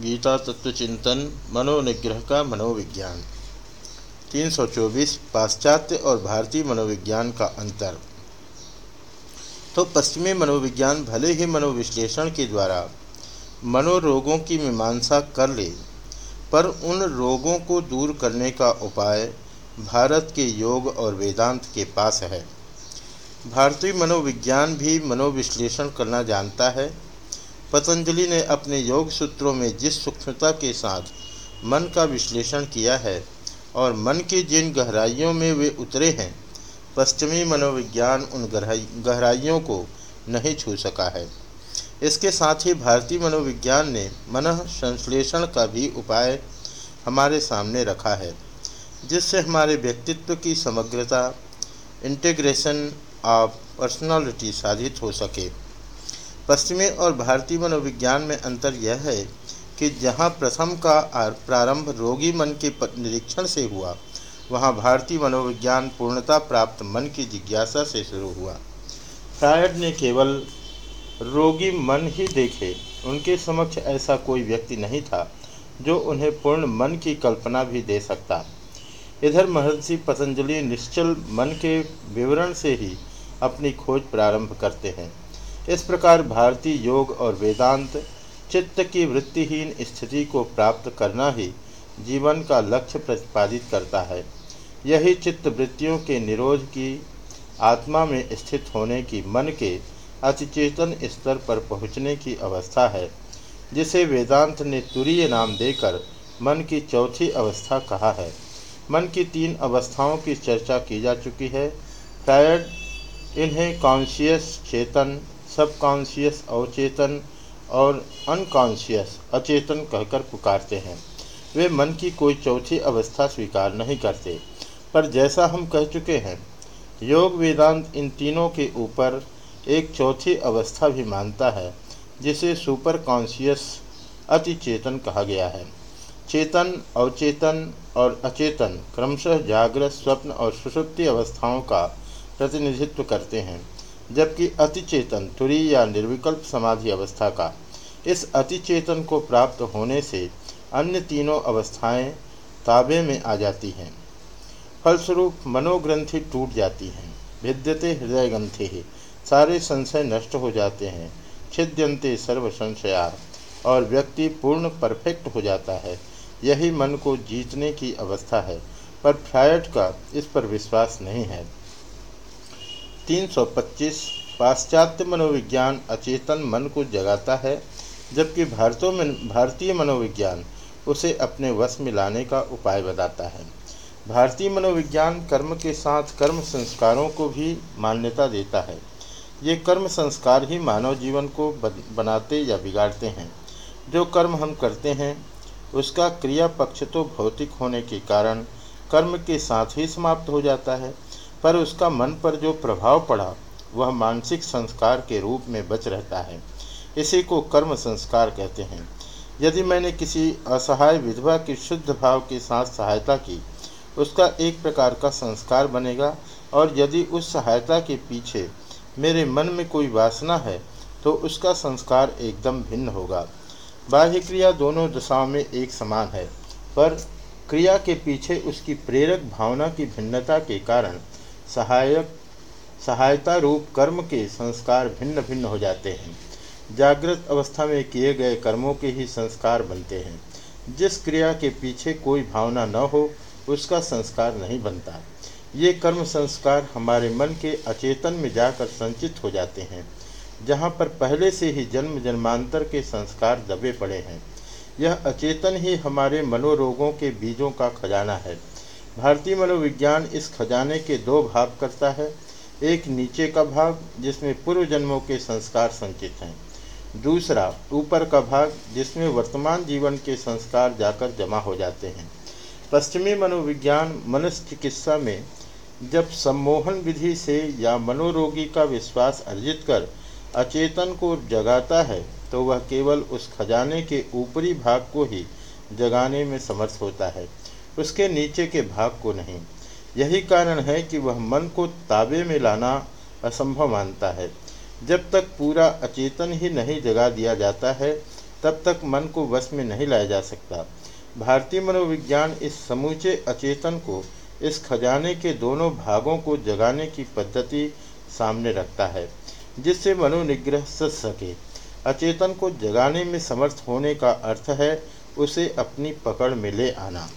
गीता तत्व चिंतन मनोनिग्रह का मनोविज्ञान। 324 पाश्चात्य और भारतीय मनोविज्ञान का अंतर। तो पश्चिमी मनोविज्ञान भले ही मनोविश्लेषण के द्वारा मनोरोगों की मीमांसा कर ले, पर उन रोगों को दूर करने का उपाय भारत के योग और वेदांत के पास है। भारतीय मनोविज्ञान भी मनोविश्लेषण करना जानता है पतंजलि ने अपने योग सूत्रों में जिस सूक्ष्मता के साथ मन का विश्लेषण किया है और मन की जिन गहराइयों में वे उतरे हैं, पश्चिमी मनोविज्ञान उन गहराइयों को नहीं छू सका है। इसके साथ ही भारतीय मनोविज्ञान ने मन संश्लेषण का भी उपाय हमारे सामने रखा है, जिससे हमारे व्यक्तित्व की समग्रता इंटीग्रेशन ऑफ़ पर्सनालिटी साधित हो सके। पश्चिमी और भारतीय मनोविज्ञान में अंतर यह है कि जहाँ प्रथम का प्रारंभ रोगी मन के निरीक्षण से हुआ, वहाँ भारतीय मनोविज्ञान पूर्णता प्राप्त मन की जिज्ञासा से शुरू हुआ। फ्रायड ने केवल रोगी मन ही देखे, उनके समक्ष ऐसा कोई व्यक्ति नहीं था जो उन्हें पूर्ण मन की कल्पना भी दे सकता। इधर महर्षि पतंजलि निश्चल मन के विवरण से ही अपनी खोज प्रारंभ करते हैं। इस प्रकार भारतीय योग और वेदांत चित्त की वृत्तिहीन स्थिति को प्राप्त करना ही जीवन का लक्ष्य प्रतिपादित करता है। यही चित्त वृत्तियों के निरोध की आत्मा में स्थित होने की मन के अतिचेतन स्तर पर पहुँचने की अवस्था है, जिसे वेदांत ने तुरीय नाम देकर मन की चौथी अवस्था कहा है। मन की तीन अवस्थाओं की चर्चा की जा चुकी है। फ्रायड इन्हें कॉन्शियस, चेतन सब कॉन्शियस अवचेतन और अनकॉन्शियस अचेतन कहकर पुकारते हैं। वे मन की कोई चौथी अवस्था स्वीकार नहीं करते। पर जैसा हम कह चुके हैं, योग वेदांत इन तीनों के ऊपर एक चौथी अवस्था भी मानता है, जिसे सुपर कॉन्शियस अति चेतन कहा गया है। चेतन, अवचेतन और अचेतन क्रमशः जागृत, स्वप्न और सुषुप्ति अवस्थाओं का प्रतिनिधित्व करते हैं। जबकि अतिचेतन, तुरी या निर्विकल्प समाधि अवस्था का। इस अतिचेतन को प्राप्त होने से अन्य तीनों अवस्थाएँ ताबे में आ जाती हैं। फलस्वरूप मनोग्रंथि टूट जाती हैं। भिद्यते हृदय ग्रंथि सारे संशय नष्ट हो जाते हैं। छिद्यंते सर्व संशया और व्यक्ति पूर्ण परफेक्ट हो जाता है। यही मन को जीतने की अवस्था है, पर फ्रायड का इस पर विश्वास नहीं है। 325 पाश्चात्य मनोविज्ञान अचेतन मन को जगाता है, जबकि भारतों में भारतीय मनोविज्ञान उसे अपने वश में लाने का उपाय बताता है। भारतीय मनोविज्ञान कर्म के साथ कर्म संस्कारों को भी मान्यता देता है। ये कर्म संस्कार ही मानव जीवन को बनाते या बिगाड़ते हैं। जो कर्म हम करते हैं, उसका क्रिया पक्ष तो भौतिक होने के कारण कर्म के साथ ही समाप्त हो जाता है। पर उसका मन पर जो प्रभाव पड़ा, वह मानसिक संस्कार के रूप में बच रहता है। इसी को कर्म संस्कार कहते हैं। यदि मैंने किसी असहाय विधवा की शुद्ध भाव के साथ सहायता की, उसका एक प्रकार का संस्कार बनेगा, और यदि उस सहायता के पीछे मेरे मन में कोई वासना है तो उसका संस्कार एकदम भिन्न होगा। बाह्य क्रिया दोनों दशाओं में एक समान है, पर क्रिया के पीछे उसकी प्रेरक भावना की भिन्नता के कारण सहायक सहायता रूप कर्म के संस्कार भिन्न भिन्न हो जाते हैं। जागृत अवस्था में किए गए कर्मों के ही संस्कार बनते हैं। जिस क्रिया के पीछे कोई भावना न हो, उसका संस्कार नहीं बनता। ये कर्म संस्कार हमारे मन के अचेतन में जाकर संचित हो जाते हैं, जहाँ पर पहले से ही जन्म जन्मांतर के संस्कार दबे पड़े हैं। यह अचेतन ही हमारे मनोरोगों के बीजों का खजाना है। भारतीय मनोविज्ञान इस खजाने के दो भाग करता है। एक नीचे का भाग, जिसमें पूर्व जन्मों के संस्कार संचित हैं। दूसरा, ऊपर का भाग, जिसमें वर्तमान जीवन के संस्कार जाकर जमा हो जाते हैं। पश्चिमी मनोविज्ञान मनस चिकित्सा में, जब सम्मोहन विधि से या मनोरोगी का विश्वास अर्जित कर अचेतन को जगाता है तो वह केवल उस खजाने के ऊपरी भाग को ही जगाने में समर्थ होता है। उसके नीचे के भाग को नहीं। यही कारण है कि वह मन को ताबे में लाना असंभव मानता है। जब तक पूरा अचेतन ही नहीं जगा दिया जाता है, तब तक मन को वश में नहीं लाया जा सकता। भारतीय मनोविज्ञान इस समूचे अचेतन को इस खजाने के दोनों भागों को जगाने की पद्धति सामने रखता है, जिससे मनोनिग्रह सच सके। अचेतन को जगाने में समर्थ होने का अर्थ है उसे अपनी पकड़ में ले आना।